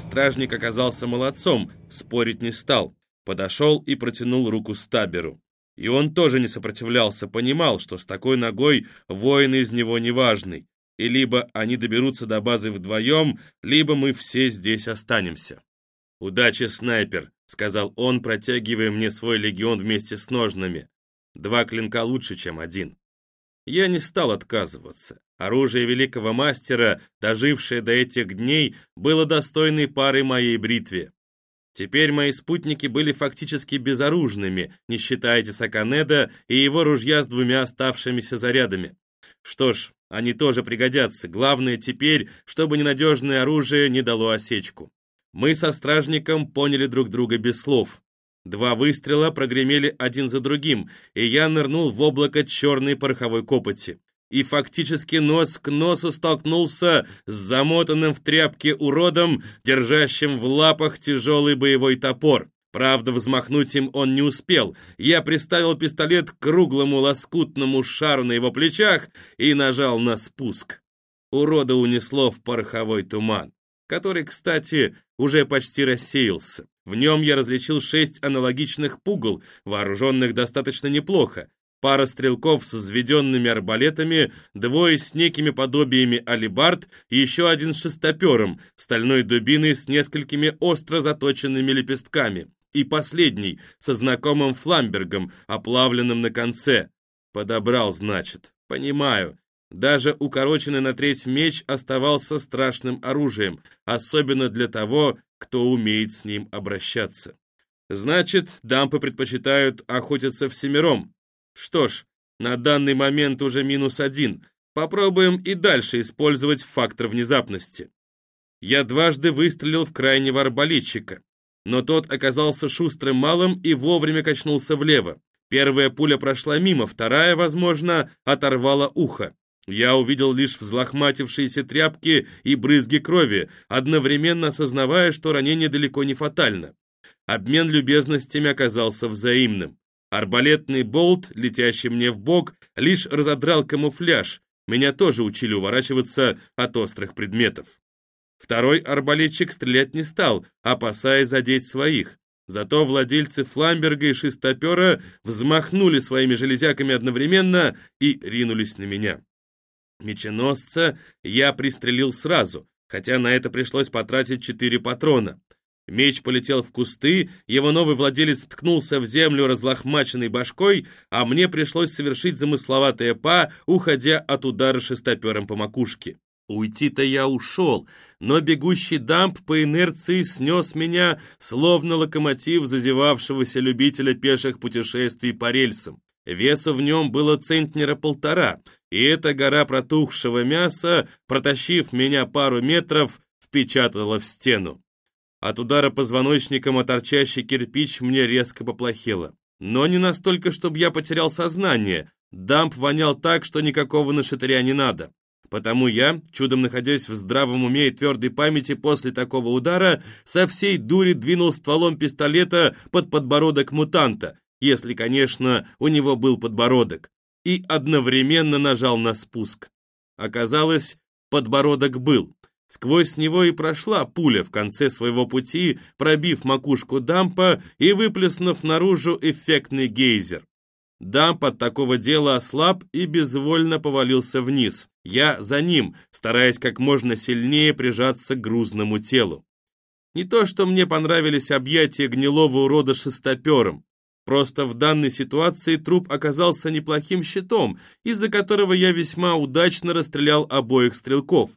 Стражник оказался молодцом, спорить не стал. Подошел и протянул руку Стаберу. И он тоже не сопротивлялся, понимал, что с такой ногой воин из него неважный. И либо они доберутся до базы вдвоем, либо мы все здесь останемся. «Удачи, снайпер», — сказал он, протягивая мне свой легион вместе с ножнами. «Два клинка лучше, чем один». Я не стал отказываться. Оружие великого мастера, дожившее до этих дней, было достойной парой моей бритве. Теперь мои спутники были фактически безоружными, не считая Тесаканеда и его ружья с двумя оставшимися зарядами. Что ж, они тоже пригодятся. Главное теперь, чтобы ненадежное оружие не дало осечку. Мы со стражником поняли друг друга без слов. Два выстрела прогремели один за другим, и я нырнул в облако черной пороховой копоти и фактически нос к носу столкнулся с замотанным в тряпке уродом, держащим в лапах тяжелый боевой топор. Правда, взмахнуть им он не успел. Я приставил пистолет к круглому лоскутному шару на его плечах и нажал на спуск. Урода унесло в пороховой туман, который, кстати, уже почти рассеялся. В нем я различил шесть аналогичных пугал, вооруженных достаточно неплохо, пара стрелков с взведенными арбалетами, двое с некими подобиями алибард и еще один с шестопером, стальной дубиной с несколькими остро заточенными лепестками. И последний, со знакомым фламбергом, оплавленным на конце. Подобрал, значит. Понимаю. Даже укороченный на треть меч оставался страшным оружием, особенно для того, кто умеет с ним обращаться. Значит, дампы предпочитают охотиться всемиром. Что ж, на данный момент уже минус один. Попробуем и дальше использовать фактор внезапности. Я дважды выстрелил в крайнего арбалетчика, но тот оказался шустрым малым и вовремя качнулся влево. Первая пуля прошла мимо, вторая, возможно, оторвала ухо. Я увидел лишь взлохматившиеся тряпки и брызги крови, одновременно осознавая, что ранение далеко не фатально. Обмен любезностями оказался взаимным. Арбалетный болт, летящий мне в бок, лишь разодрал камуфляж. Меня тоже учили уворачиваться от острых предметов. Второй арбалетчик стрелять не стал, опасаясь задеть своих. Зато владельцы фламберга и шестопера взмахнули своими железяками одновременно и ринулись на меня. Меченосца я пристрелил сразу, хотя на это пришлось потратить четыре патрона. Меч полетел в кусты, его новый владелец ткнулся в землю разлохмаченной башкой, а мне пришлось совершить замысловатое па, уходя от удара шестопером по макушке. Уйти-то я ушел, но бегущий дамп по инерции снес меня, словно локомотив зазевавшегося любителя пеших путешествий по рельсам. Весу в нем было центнера полтора, и эта гора протухшего мяса, протащив меня пару метров, впечатала в стену. От удара позвоночником о торчащий кирпич мне резко поплохело. Но не настолько, чтобы я потерял сознание. Дамп вонял так, что никакого нашатыря не надо. Потому я, чудом находясь в здравом уме и твердой памяти после такого удара, со всей дури двинул стволом пистолета под подбородок мутанта, если, конечно, у него был подбородок, и одновременно нажал на спуск. Оказалось, подбородок был. Сквозь него и прошла пуля в конце своего пути, пробив макушку дампа и выплеснув наружу эффектный гейзер. Дамп от такого дела ослаб и безвольно повалился вниз. Я за ним, стараясь как можно сильнее прижаться к грузному телу. Не то, что мне понравились объятия гнилого урода шестопером. Просто в данной ситуации труп оказался неплохим щитом, из-за которого я весьма удачно расстрелял обоих стрелков.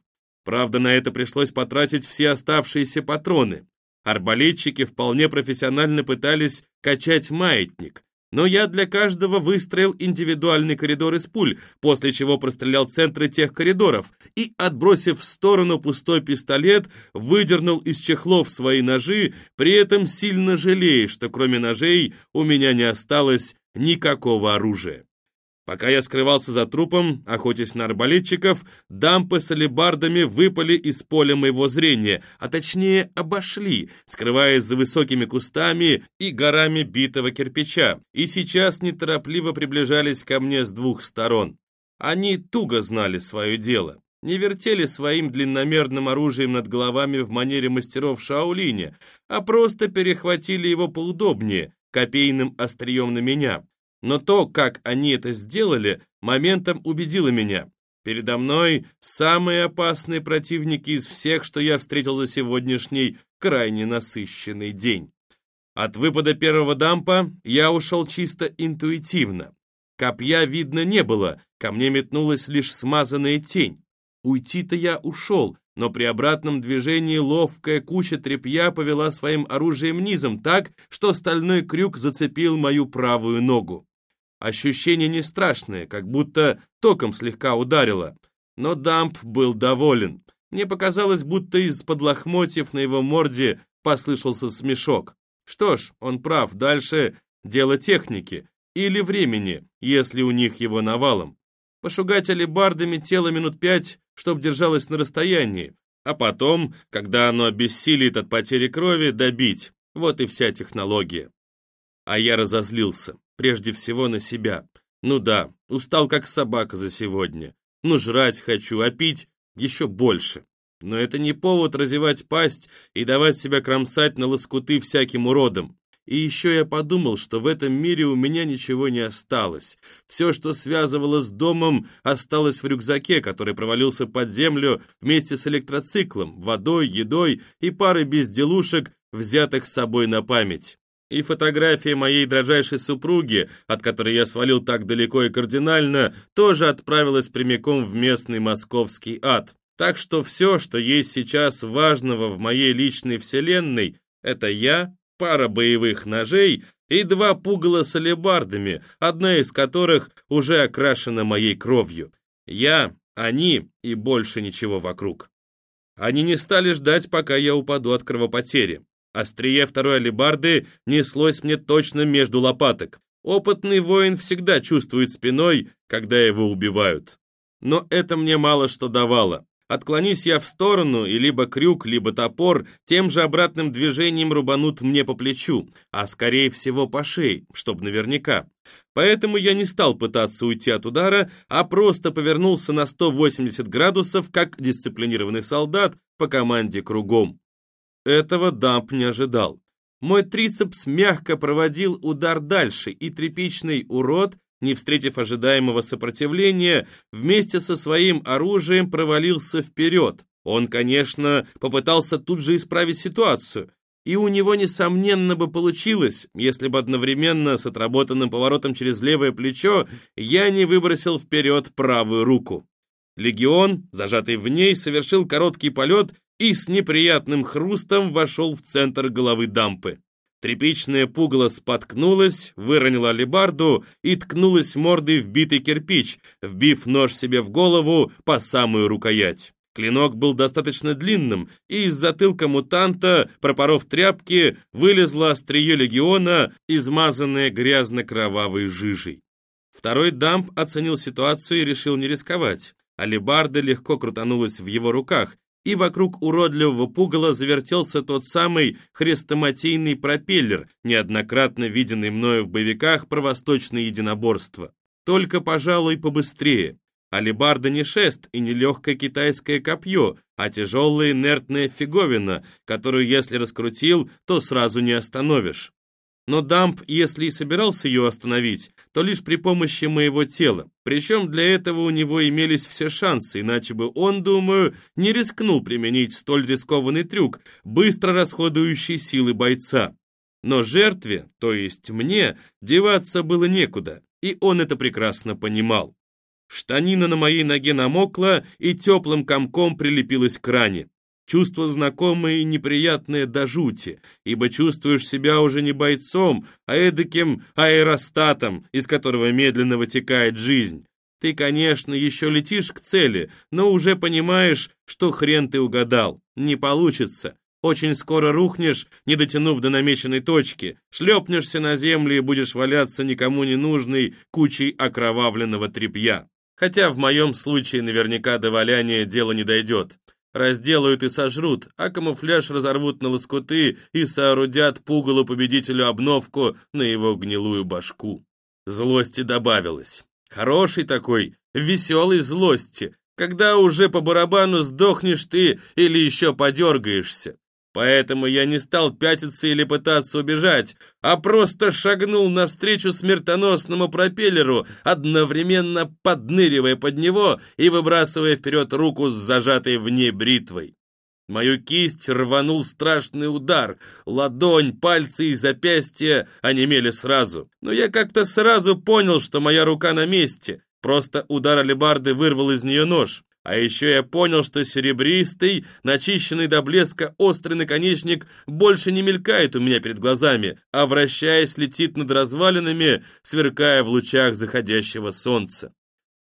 Правда, на это пришлось потратить все оставшиеся патроны. Арбалетчики вполне профессионально пытались качать маятник, но я для каждого выстроил индивидуальный коридор из пуль, после чего прострелял центры тех коридоров и, отбросив в сторону пустой пистолет, выдернул из чехлов свои ножи, при этом сильно жалея, что кроме ножей у меня не осталось никакого оружия. Пока я скрывался за трупом, охотясь на арбалетчиков, дампы с алебардами выпали из поля моего зрения, а точнее обошли, скрываясь за высокими кустами и горами битого кирпича, и сейчас неторопливо приближались ко мне с двух сторон. Они туго знали свое дело. не вертели своим длинномерным оружием над головами в манере мастеров Шаолиня, а просто перехватили его поудобнее, копейным острием на меня. Но то, как они это сделали, моментом убедило меня. Передо мной самые опасные противники из всех, что я встретил за сегодняшний крайне насыщенный день. От выпада первого дампа я ушел чисто интуитивно. Копья видно не было, ко мне метнулась лишь смазанная тень. Уйти-то я ушел, но при обратном движении ловкая куча тряпья повела своим оружием низом так, что стальной крюк зацепил мою правую ногу. Ощущение не страшное, как будто током слегка ударило. Но Дамп был доволен. Мне показалось, будто из-под лохмотьев на его морде послышался смешок. Что ж, он прав, дальше дело техники или времени, если у них его навалом. Пошугать алебардами тело минут пять, чтоб держалось на расстоянии, а потом, когда оно обессилит от потери крови, добить. Вот и вся технология. А я разозлился, прежде всего на себя. Ну да, устал как собака за сегодня. Ну жрать хочу, а пить еще больше. Но это не повод разевать пасть и давать себя кромсать на лоскуты всяким уродом. И еще я подумал, что в этом мире у меня ничего не осталось. Все, что связывало с домом, осталось в рюкзаке, который провалился под землю вместе с электроциклом, водой, едой и парой безделушек, взятых с собой на память. И фотография моей дрожайшей супруги, от которой я свалил так далеко и кардинально, тоже отправилась прямиком в местный московский ад. Так что все, что есть сейчас важного в моей личной вселенной, это я, пара боевых ножей и два пугала с алебардами, одна из которых уже окрашена моей кровью. Я, они и больше ничего вокруг. Они не стали ждать, пока я упаду от кровопотери. Острие второй алебарды неслось мне точно между лопаток. Опытный воин всегда чувствует спиной, когда его убивают. Но это мне мало что давало. Отклонись я в сторону, и либо крюк, либо топор тем же обратным движением рубанут мне по плечу, а скорее всего по шее, чтоб наверняка. Поэтому я не стал пытаться уйти от удара, а просто повернулся на 180 градусов, как дисциплинированный солдат по команде кругом. Этого Дамп не ожидал. Мой трицепс мягко проводил удар дальше, и тряпичный урод не встретив ожидаемого сопротивления, вместе со своим оружием провалился вперед. Он, конечно, попытался тут же исправить ситуацию, и у него, несомненно, бы получилось, если бы одновременно с отработанным поворотом через левое плечо я не выбросил вперед правую руку. Легион, зажатый в ней, совершил короткий полет и с неприятным хрустом вошел в центр головы дампы. Тряпичное пугало споткнулось, выронило алебарду и ткнулось мордой в битый кирпич, вбив нож себе в голову по самую рукоять. Клинок был достаточно длинным, и из затылка мутанта, пропоров тряпки, вылезло острие легиона, измазанное грязно-кровавой жижей. Второй дамп оценил ситуацию и решил не рисковать. Алебарда легко крутанулась в его руках, и вокруг уродливого пугала завертелся тот самый хрестоматийный пропеллер, неоднократно виденный мною в боевиках про восточное единоборство. Только, пожалуй, побыстрее. Алибарда не шест и не легкое китайское копье, а тяжелая инертная фиговина, которую, если раскрутил, то сразу не остановишь. Но Дамп, если и собирался ее остановить, то лишь при помощи моего тела. Причем для этого у него имелись все шансы, иначе бы он, думаю, не рискнул применить столь рискованный трюк, быстро расходующий силы бойца. Но жертве, то есть мне, деваться было некуда, и он это прекрасно понимал. Штанина на моей ноге намокла и теплым комком прилепилась к ране. Чувство знакомое и неприятное до жути, ибо чувствуешь себя уже не бойцом, а эдаким аэростатом, из которого медленно вытекает жизнь. Ты, конечно, еще летишь к цели, но уже понимаешь, что хрен ты угадал. Не получится. Очень скоро рухнешь, не дотянув до намеченной точки, шлепнешься на землю и будешь валяться никому не нужной кучей окровавленного тряпья. Хотя в моем случае наверняка до валяния дело не дойдет. Разделают и сожрут, а камуфляж разорвут на лоскуты и соорудят пугалу победителю обновку на его гнилую башку. Злости добавилось. Хорошей такой, веселой злости, когда уже по барабану сдохнешь ты или еще подергаешься. Поэтому я не стал пятиться или пытаться убежать, а просто шагнул навстречу смертоносному пропеллеру, одновременно подныривая под него и выбрасывая вперед руку с зажатой в ней бритвой. Мою кисть рванул страшный удар, ладонь, пальцы и запястья онемели сразу. Но я как-то сразу понял, что моя рука на месте, просто удар алебарды вырвал из нее нож. А еще я понял, что серебристый, начищенный до блеска острый наконечник больше не мелькает у меня перед глазами, а вращаясь летит над развалинами, сверкая в лучах заходящего солнца.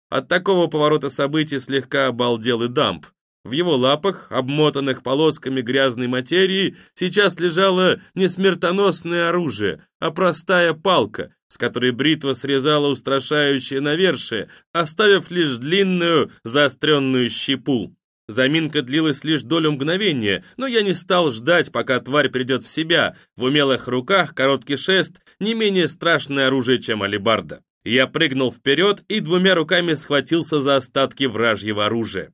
От такого поворота событий слегка обалдел и дамп. В его лапах, обмотанных полосками грязной материи, сейчас лежало не смертоносное оружие, а простая палка, с которой бритва срезала устрашающее навершие, оставив лишь длинную заостренную щепу. Заминка длилась лишь долю мгновения, но я не стал ждать, пока тварь придет в себя. В умелых руках короткий шест — не менее страшное оружие, чем алебарда. Я прыгнул вперед и двумя руками схватился за остатки вражьего оружия.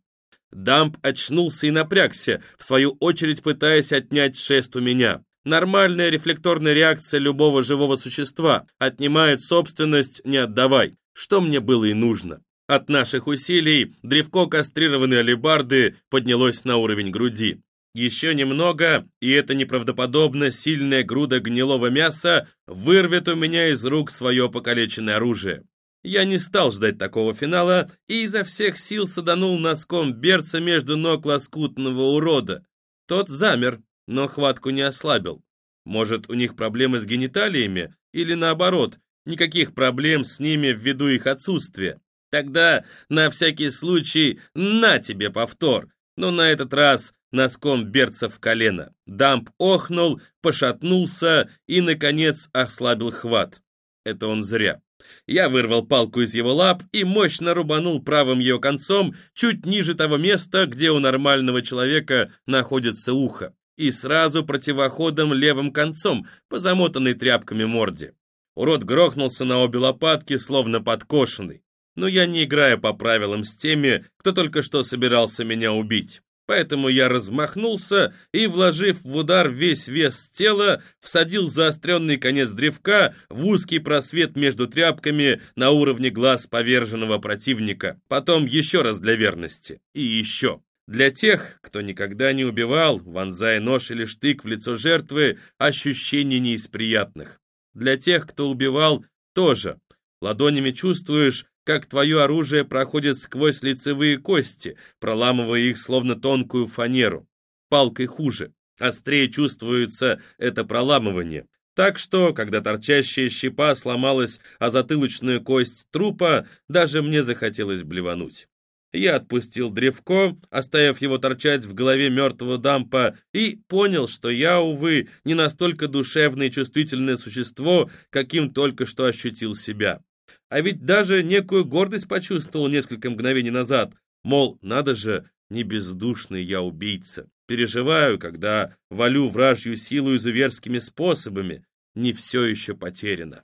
Дамп очнулся и напрягся, в свою очередь пытаясь отнять шест у меня. Нормальная рефлекторная реакция любого живого существа. Отнимает собственность, не отдавай. Что мне было и нужно. От наших усилий древко кастрированной алебарды поднялось на уровень груди. Еще немного, и эта неправдоподобно сильная груда гнилого мяса вырвет у меня из рук свое покалеченное оружие. Я не стал ждать такого финала и изо всех сил саданул носком берца между ног лоскутного урода. Тот замер, но хватку не ослабил. Может, у них проблемы с гениталиями? Или наоборот, никаких проблем с ними ввиду их отсутствия? Тогда, на всякий случай, на тебе повтор. Но на этот раз носком берца в колено. Дамп охнул, пошатнулся и, наконец, ослабил хват. Это он зря. Я вырвал палку из его лап и мощно рубанул правым ее концом чуть ниже того места, где у нормального человека находится ухо и сразу противоходом левым концом по замотанной тряпками морде. Урод грохнулся на обе лопатки, словно подкошенный. Но я не играю по правилам с теми, кто только что собирался меня убить. Поэтому я размахнулся и, вложив в удар весь вес тела, всадил заостренный конец древка в узкий просвет между тряпками на уровне глаз поверженного противника. Потом еще раз для верности. И еще. Для тех, кто никогда не убивал, вонзая нож или штык в лицо жертвы, ощущений не из приятных. Для тех, кто убивал, тоже. Ладонями чувствуешь, как твое оружие проходит сквозь лицевые кости, проламывая их словно тонкую фанеру. Палкой хуже. Острее чувствуется это проламывание. Так что, когда торчащая щепа сломалась о затылочную кость трупа, даже мне захотелось блевануть. Я отпустил древко, оставив его торчать в голове мертвого дампа, и понял, что я, увы, не настолько душевное и чувствительное существо, каким только что ощутил себя. А ведь даже некую гордость почувствовал несколько мгновений назад. Мол, надо же, не бездушный я убийца. Переживаю, когда валю вражью силу изуверскими способами. Не все еще потеряно.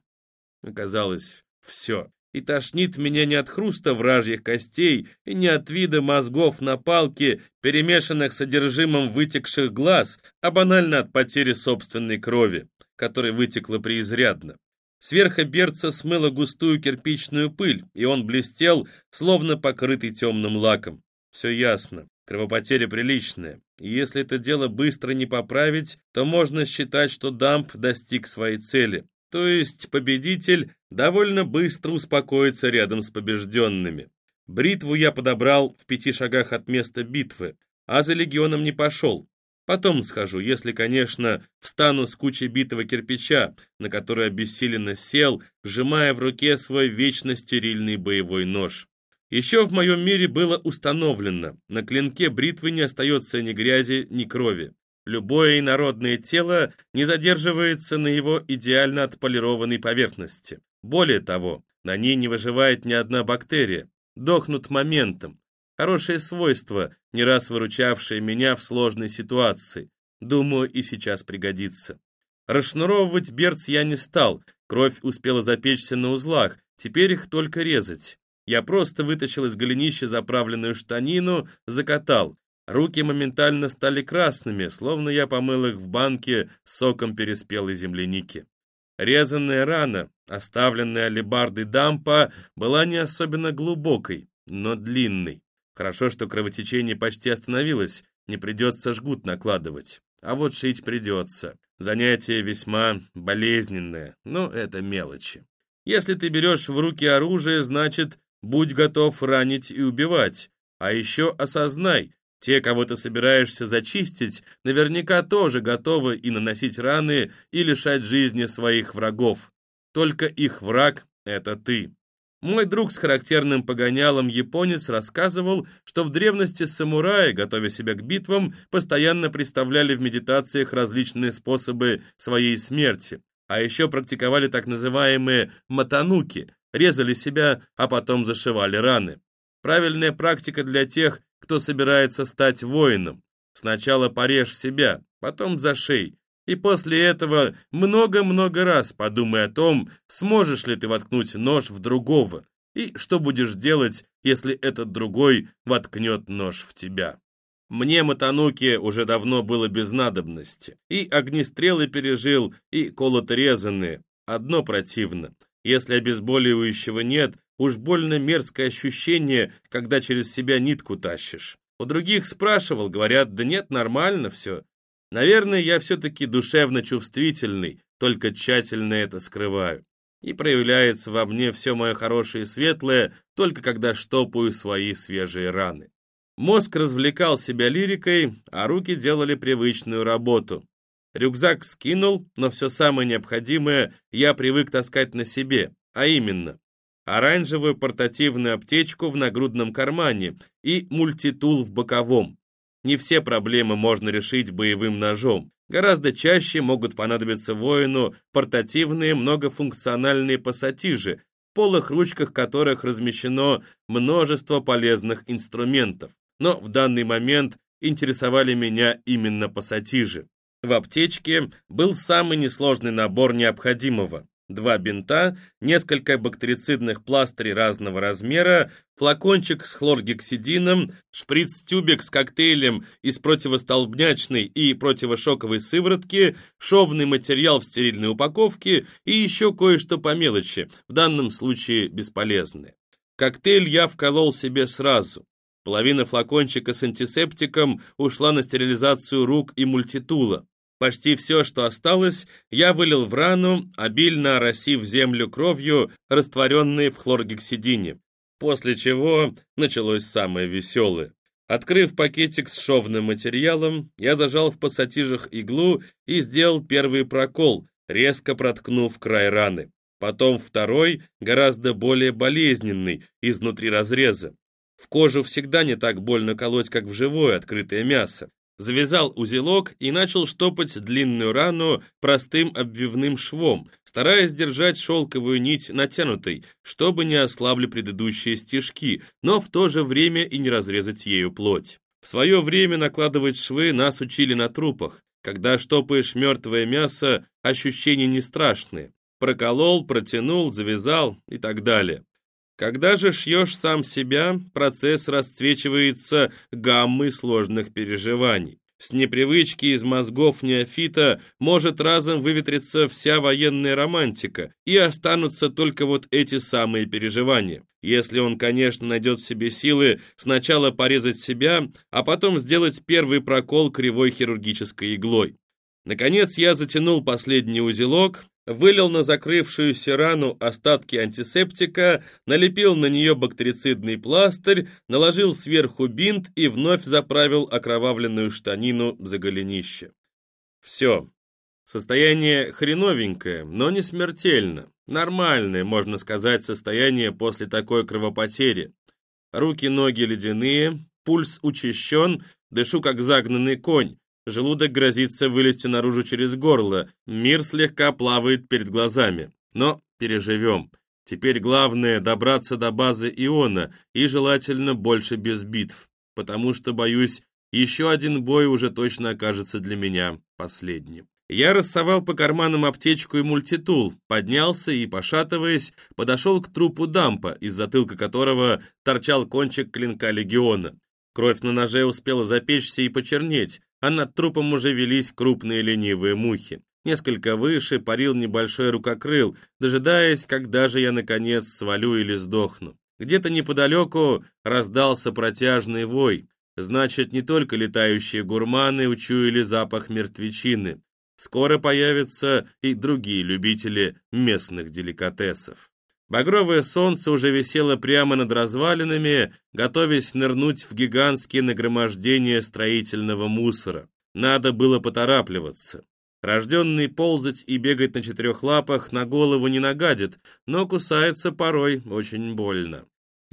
Оказалось, все и тошнит меня не от хруста вражьих костей и не от вида мозгов на палке, перемешанных содержимым вытекших глаз, а банально от потери собственной крови, которая вытекла преизрядно. Сверху берца смыло густую кирпичную пыль, и он блестел, словно покрытый темным лаком. Все ясно. Кровопотеря приличная. И если это дело быстро не поправить, то можно считать, что дамп достиг своей цели. То есть победитель довольно быстро успокоится рядом с побежденными. Бритву я подобрал в пяти шагах от места битвы, а за легионом не пошел. Потом схожу, если, конечно, встану с кучей битого кирпича, на который обессиленно сел, сжимая в руке свой вечно стерильный боевой нож. Еще в моем мире было установлено, на клинке бритвы не остается ни грязи, ни крови. Любое инородное тело не задерживается на его идеально отполированной поверхности. Более того, на ней не выживает ни одна бактерия. Дохнут моментом. Хорошее свойство, не раз выручавшее меня в сложной ситуации. Думаю, и сейчас пригодится. Расшнуровывать берц я не стал, кровь успела запечься на узлах, теперь их только резать. Я просто вытащил из голенища заправленную штанину, закатал. Руки моментально стали красными, словно я помыл их в банке соком переспелой земляники. Резанная рана, оставленная алебардой дампа, была не особенно глубокой, но длинной. Хорошо, что кровотечение почти остановилось, не придется жгут накладывать. А вот шить придется. Занятие весьма болезненное, но это мелочи. Если ты берешь в руки оружие, значит, будь готов ранить и убивать. А еще осознай, те, кого ты собираешься зачистить, наверняка тоже готовы и наносить раны, и лишать жизни своих врагов. Только их враг — это ты. Мой друг с характерным погонялом японец рассказывал, что в древности самураи, готовя себя к битвам, постоянно представляли в медитациях различные способы своей смерти, а еще практиковали так называемые матануки, резали себя, а потом зашивали раны. Правильная практика для тех, кто собирается стать воином. Сначала порежь себя, потом зашей, и после этого много-много раз подумай о том, сможешь ли ты воткнуть нож в другого, и что будешь делать, если этот другой воткнет нож в тебя. Мне Матануки уже давно было без надобности. И огнестрелы пережил, и колото-резанные. Одно противно. Если обезболивающего нет, уж больно мерзкое ощущение, когда через себя нитку тащишь. У других спрашивал, говорят, да нет, нормально все. Наверное, я все-таки душевно чувствительный, только тщательно это скрываю. И проявляется во мне все мое хорошее и светлое, только когда штопаю свои свежие раны. Мозг развлекал себя лирикой, а руки делали привычную работу. Рюкзак скинул, но все самое необходимое я привык таскать на себе, а именно оранжевую портативную аптечку в нагрудном кармане и мультитул в боковом. Не все проблемы можно решить боевым ножом. Гораздо чаще могут понадобиться воину портативные многофункциональные пассатижи, в полых ручках которых размещено множество полезных инструментов. Но в данный момент интересовали меня именно пассатижи. В аптечке был самый несложный набор необходимого. Два бинта, несколько бактерицидных пластырей разного размера, флакончик с хлоргексидином, шприц-тюбик с коктейлем из противостолбнячной и противошоковой сыворотки, шовный материал в стерильной упаковке и еще кое-что по мелочи, в данном случае бесполезное. Коктейль я вколол себе сразу. Половина флакончика с антисептиком ушла на стерилизацию рук и мультитула. Почти все, что осталось, я вылил в рану, обильно оросив землю кровью, растворенной в хлоргексидине. После чего началось самое веселое. Открыв пакетик с шовным материалом, я зажал в пассатижах иглу и сделал первый прокол, резко проткнув край раны. Потом второй, гораздо более болезненный, изнутри разреза. В кожу всегда не так больно колоть, как в живое открытое мясо завязал узелок и начал штопать длинную рану простым обвивным швом, стараясь держать шелковую нить натянутой, чтобы не ослабли предыдущие стежки, но в то же время и не разрезать ею плоть. В свое время накладывать швы нас учили на трупах. Когда штопаешь мертвое мясо, ощущения не страшные. Проколол, протянул, завязал и так далее. Когда же шьешь сам себя, процесс расцвечивается гаммой сложных переживаний. С непривычки из мозгов неофита может разом выветриться вся военная романтика, и останутся только вот эти самые переживания. Если он, конечно, найдет в себе силы сначала порезать себя, а потом сделать первый прокол кривой хирургической иглой. Наконец я затянул последний узелок, вылил на закрывшуюся рану остатки антисептика, налепил на нее бактерицидный пластырь, наложил сверху бинт и вновь заправил окровавленную штанину за голенище. Все. Состояние хреновенькое, но не смертельно. Нормальное, можно сказать, состояние после такой кровопотери. Руки-ноги ледяные, пульс учащен, дышу как загнанный конь. Желудок грозится вылезти наружу через горло, мир слегка плавает перед глазами. Но переживем. Теперь главное добраться до базы Иона, и желательно больше без битв, потому что, боюсь, еще один бой уже точно окажется для меня последним. Я рассовал по карманам аптечку и мультитул, поднялся и, пошатываясь, подошел к трупу дампа, из затылка которого торчал кончик клинка легиона. Кровь на ноже успела запечься и почернеть, а над трупом уже велись крупные ленивые мухи. Несколько выше парил небольшой рукокрыл, дожидаясь, когда же я, наконец, свалю или сдохну. Где-то неподалеку раздался протяжный вой. Значит, не только летающие гурманы учуяли запах мертвечины. Скоро появятся и другие любители местных деликатесов. Багровое солнце уже висело прямо над развалинами, готовясь нырнуть в гигантские нагромождения строительного мусора. Надо было поторапливаться. Рожденный ползать и бегать на четырех лапах на голову не нагадит, но кусается порой очень больно.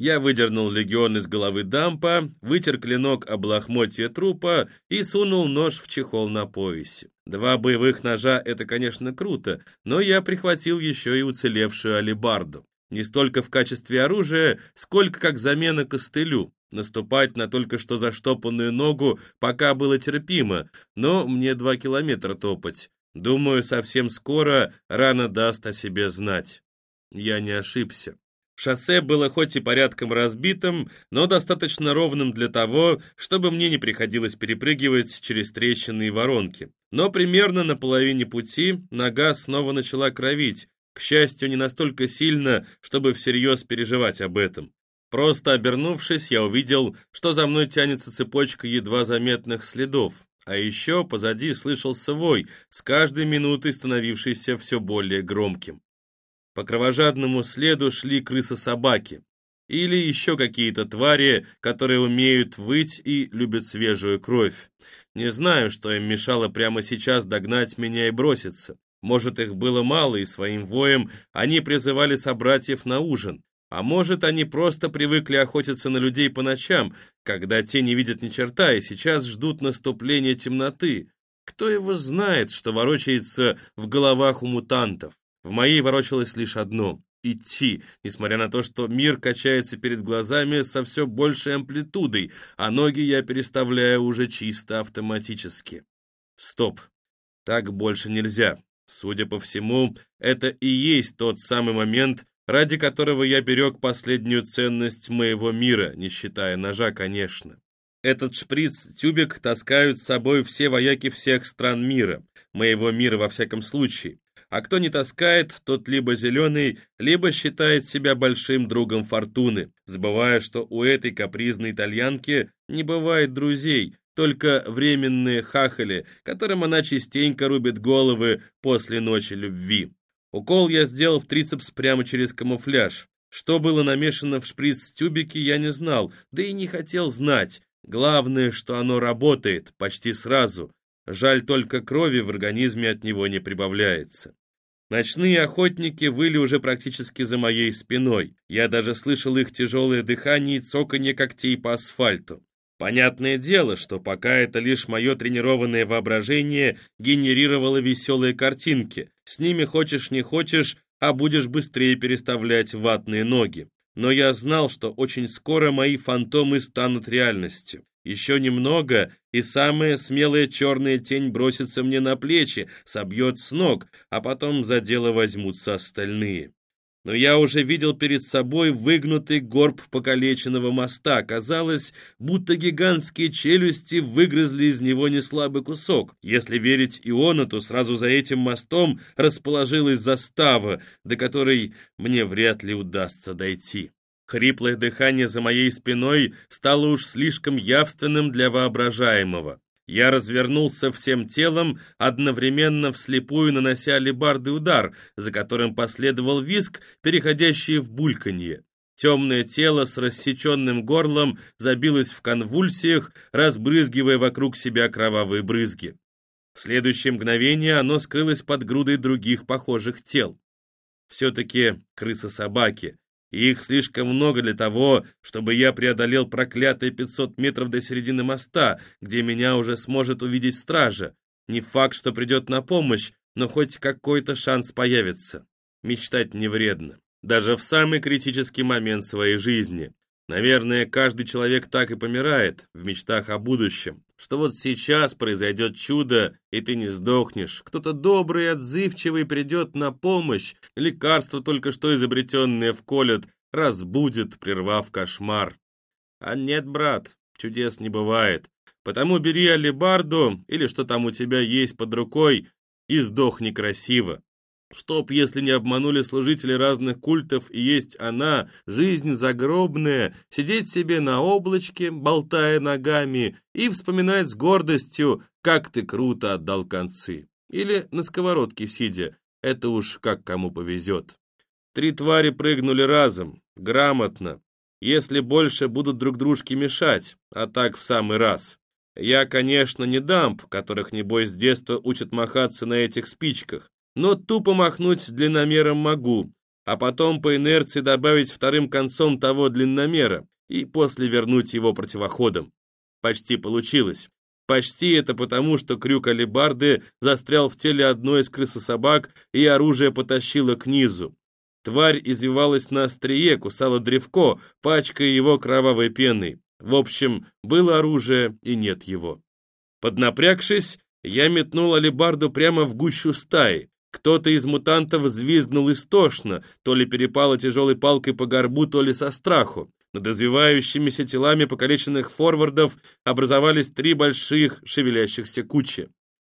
Я выдернул легион из головы дампа, вытер клинок об лохмотье трупа и сунул нож в чехол на поясе. Два боевых ножа — это, конечно, круто, но я прихватил еще и уцелевшую алебарду. Не столько в качестве оружия, сколько как замена костылю. Наступать на только что заштопанную ногу пока было терпимо, но мне два километра топать. Думаю, совсем скоро рана даст о себе знать. Я не ошибся. Шоссе было хоть и порядком разбитым, но достаточно ровным для того, чтобы мне не приходилось перепрыгивать через трещины и воронки. Но примерно на половине пути нога снова начала кровить, к счастью, не настолько сильно, чтобы всерьез переживать об этом. Просто обернувшись, я увидел, что за мной тянется цепочка едва заметных следов. А еще позади слышался вой, с каждой минутой становившийся все более громким. По кровожадному следу шли крысы-собаки. Или еще какие-то твари, которые умеют выть и любят свежую кровь. Не знаю, что им мешало прямо сейчас догнать меня и броситься. Может, их было мало, и своим воем они призывали собратьев на ужин. А может, они просто привыкли охотиться на людей по ночам, когда те не видят ни черта и сейчас ждут наступления темноты. Кто его знает, что ворочается в головах у мутантов? В моей ворочалось лишь одно — идти, несмотря на то, что мир качается перед глазами со все большей амплитудой, а ноги я переставляю уже чисто автоматически. Стоп. Так больше нельзя. Судя по всему, это и есть тот самый момент, ради которого я берег последнюю ценность моего мира, не считая ножа, конечно. Этот шприц-тюбик таскают с собой все вояки всех стран мира, моего мира во всяком случае. А кто не таскает, тот либо зеленый, либо считает себя большим другом фортуны, забывая, что у этой капризной итальянки не бывает друзей, только временные хахали, которым она частенько рубит головы после ночи любви. Укол я сделал в трицепс прямо через камуфляж. Что было намешано в шприц-тюбике, я не знал, да и не хотел знать. Главное, что оно работает почти сразу. Жаль, только крови в организме от него не прибавляется. Ночные охотники выли уже практически за моей спиной. Я даже слышал их тяжелое дыхание и цоканье когтей по асфальту. Понятное дело, что пока это лишь мое тренированное воображение генерировало веселые картинки. С ними хочешь не хочешь, а будешь быстрее переставлять ватные ноги. Но я знал, что очень скоро мои фантомы станут реальностью. Еще немного, и самая смелая черная тень бросится мне на плечи, собьет с ног, а потом за дело возьмутся остальные но я уже видел перед собой выгнутый горб покалеченного моста. Казалось, будто гигантские челюсти выгрызли из него неслабый кусок. Если верить Иону, то сразу за этим мостом расположилась застава, до которой мне вряд ли удастся дойти. Хриплое дыхание за моей спиной стало уж слишком явственным для воображаемого. Я развернулся всем телом, одновременно вслепую нанося алебардый удар, за которым последовал виск, переходящий в бульканье. Темное тело с рассеченным горлом забилось в конвульсиях, разбрызгивая вокруг себя кровавые брызги. В следующее мгновение оно скрылось под грудой других похожих тел. Все-таки крыса-собаки, их слишком много для того, чтобы я преодолел проклятые 500 метров до середины моста, где меня уже сможет увидеть стража. Не факт, что придет на помощь, но хоть какой-то шанс появится. Мечтать не вредно. Даже в самый критический момент своей жизни. Наверное, каждый человек так и помирает в мечтах о будущем, что вот сейчас произойдет чудо, и ты не сдохнешь. Кто-то добрый и отзывчивый придет на помощь, лекарство только что изобретенное вколет, разбудит, прервав кошмар. А нет, брат, чудес не бывает. Потому бери алебарду или что там у тебя есть под рукой и сдохни красиво. Чтоб, если не обманули служители разных культов, и есть она, жизнь загробная, сидеть себе на облачке, болтая ногами, и вспоминать с гордостью, как ты круто отдал концы. Или на сковородке сидя, это уж как кому повезет. Три твари прыгнули разом, грамотно, если больше будут друг дружке мешать, а так в самый раз. Я, конечно, не дамп, которых, небось, с детства учат махаться на этих спичках, но тупо махнуть длинномером могу, а потом по инерции добавить вторым концом того длинномера и после вернуть его противоходом. Почти получилось. Почти это потому, что крюк алебарды застрял в теле одной из крысособак, и оружие потащило к низу. Тварь извивалась на острие, кусала древко, пачкая его кровавой пеной. В общем, было оружие и нет его. Поднапрягшись, я метнул алебарду прямо в гущу стаи. Кто-то из мутантов взвизгнул истошно, то ли перепало тяжелой палкой по горбу, то ли со страху. Над извивающимися телами покалеченных форвардов образовались три больших шевелящихся кучи.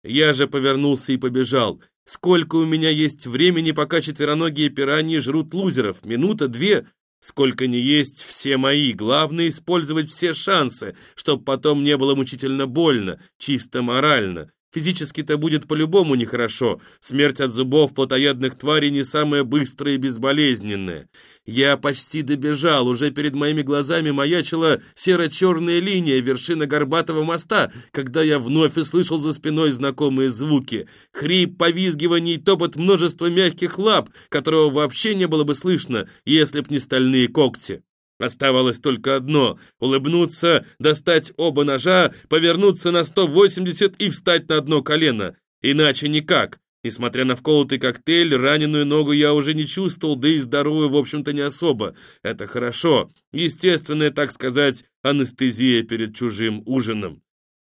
Я же повернулся и побежал. Сколько у меня есть времени, пока четвероногие пираньи жрут лузеров? Минута, две? Сколько не есть все мои. Главное использовать все шансы, чтобы потом не было мучительно больно, чисто морально. Физически-то будет по-любому нехорошо. Смерть от зубов плотоядных тварей не самая быстрая и безболезненная. Я почти добежал, уже перед моими глазами маячила серо-черная линия вершины горбатого моста, когда я вновь услышал за спиной знакомые звуки. Хрип, повизгивание и топот множества мягких лап, которого вообще не было бы слышно, если б не стальные когти. Оставалось только одно — улыбнуться, достать оба ножа, повернуться на 180 и встать на одно колено. Иначе никак. Несмотря на вколотый коктейль, раненую ногу я уже не чувствовал, да и здоровую, в общем-то, не особо. Это хорошо. Естественная, так сказать, анестезия перед чужим ужином.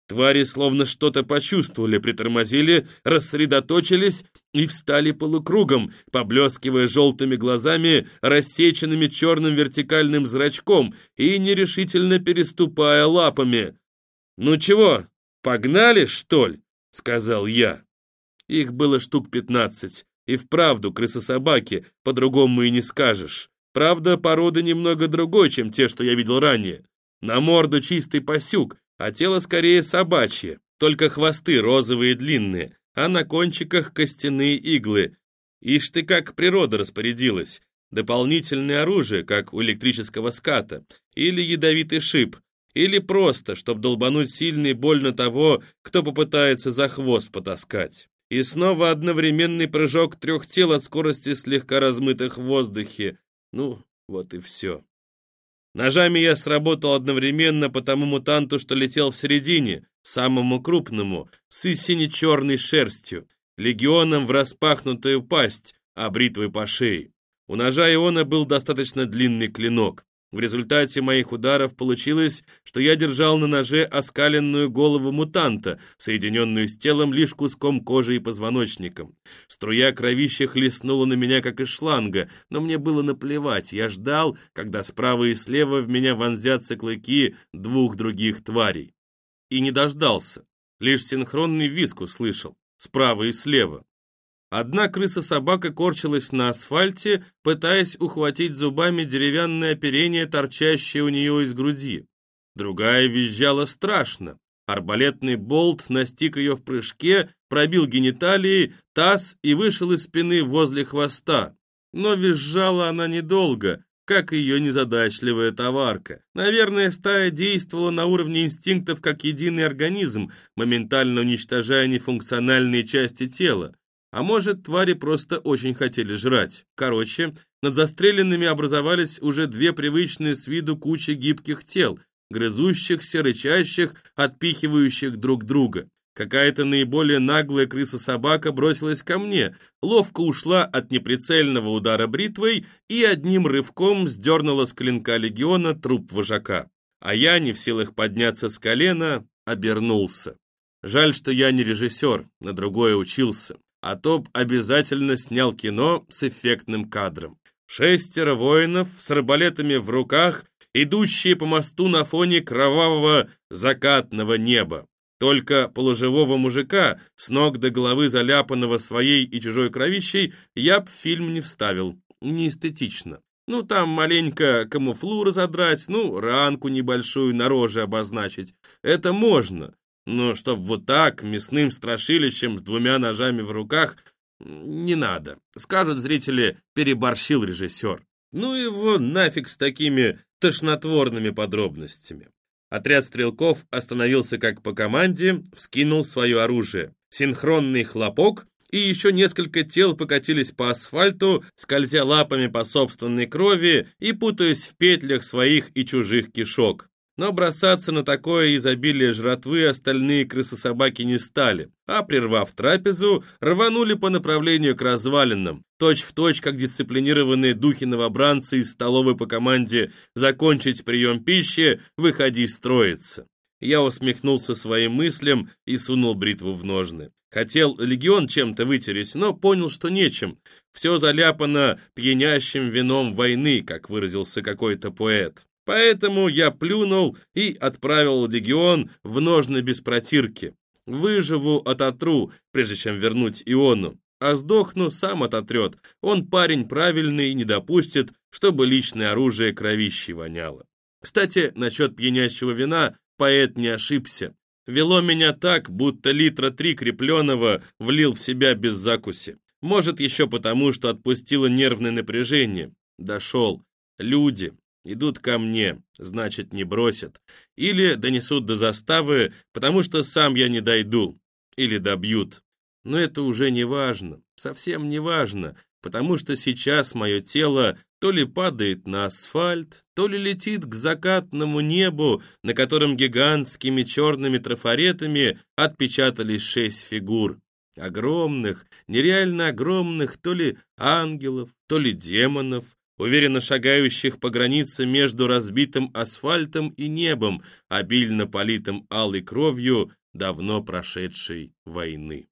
Твари словно что-то почувствовали, притормозили, рассредоточились и встали полукругом, поблескивая желтыми глазами, рассеченными черным вертикальным зрачком и нерешительно переступая лапами. «Ну чего, погнали, что ли?» — сказал я. Их было штук пятнадцать, и вправду крысособаки, по-другому и не скажешь. Правда, порода немного другой, чем те, что я видел ранее. На морду чистый пасюк, а тело скорее собачье, только хвосты розовые длинные, а на кончиках костяные иглы. Ишь ты как природа распорядилась. Дополнительное оружие, как у электрического ската, или ядовитый шип, или просто, чтобы долбануть сильно и больно того, кто попытается за хвост потаскать. И снова одновременный прыжок трех тел от скорости слегка размытых в воздухе. Ну, вот и все. Ножами я сработал одновременно по тому мутанту, что летел в середине, самому крупному, с сине-черной шерстью, легионом в распахнутую пасть, а бритвой по шее. У ножа Иона был достаточно длинный клинок. В результате моих ударов получилось, что я держал на ноже оскаленную голову мутанта, соединенную с телом лишь куском кожи и позвоночником. Струя кровища хлестнула на меня, как из шланга, но мне было наплевать, я ждал, когда справа и слева в меня вонзятся клыки двух других тварей. И не дождался, лишь синхронный виск услышал, справа и слева. Одна крыса-собака корчилась на асфальте, пытаясь ухватить зубами деревянное оперение, торчащее у нее из груди. Другая визжала страшно. Арбалетный болт настиг ее в прыжке, пробил гениталии, таз и вышел из спины возле хвоста. Но визжала она недолго, как ее незадачливая товарка. Наверное, стая действовала на уровне инстинктов как единый организм, моментально уничтожая нефункциональные части тела. А может, твари просто очень хотели жрать. Короче, над застреленными образовались уже две привычные с виду кучи гибких тел, грызущихся, рычащих, отпихивающих друг друга. Какая-то наиболее наглая крыса-собака бросилась ко мне, ловко ушла от неприцельного удара бритвой и одним рывком сдернула с клинка легиона труп вожака. А я, не в силах подняться с колена, обернулся. Жаль, что я не режиссер, на другое учился, а то б обязательно снял кино с эффектным кадром. Шестеро воинов с арбалетами в руках, идущие по мосту на фоне кровавого закатного неба. Только полуживого мужика, с ног до головы заляпанного своей и чужой кровищей, я б в фильм не вставил. Не эстетично. Ну, там маленько камуфлу разодрать, ну, ранку небольшую на роже обозначить. Это можно. Но чтоб вот так, мясным страшилищем с двумя ножами в руках, не надо. Скажут зрители, переборщил режиссер. Ну его нафиг с такими тошнотворными подробностями. Отряд стрелков остановился как по команде, вскинул свое оружие. Синхронный хлопок, и еще несколько тел покатились по асфальту, скользя лапами по собственной крови и путаясь в петлях своих и чужих кишок. Но бросаться на такое изобилие жратвы остальные крысы-собаки не стали, а, прервав трапезу, рванули по направлению к развалинам, точь-в-точь, точь, как дисциплинированные духи-новобранцы из столовой по команде «закончить прием пищи, выходи строиться». Я усмехнулся своим мыслям и сунул бритву в ножны. Хотел легион чем-то вытереть, но понял, что нечем. Все заляпано пьянящим вином войны, как выразился какой-то поэт. Поэтому я плюнул и отправил легион в ножны без протирки. Выживу, ототру, прежде чем вернуть Иону. А сдохну, сам ототрет. Он парень правильный и не допустит, чтобы личное оружие кровищей воняло. Кстати, насчет пьянящего вина поэт не ошибся. Вело меня так, будто литра три крепленого влил в себя без закуси. Может, еще потому, что отпустило нервное напряжение. Дошел. Люди, идут ко мне, значит, не бросят. Или донесут до заставы, потому что сам я не дойду. Или добьют. Но это уже не важно, совсем не важно, потому что сейчас мое тело то ли падает на асфальт, то ли летит к закатному небу, на котором гигантскими черными трафаретами отпечатались шесть фигур. Огромных, нереально огромных то ли ангелов, то ли демонов, уверенно шагающих по границе между разбитым асфальтом и небом, обильно политым алой кровью давно прошедшей войны.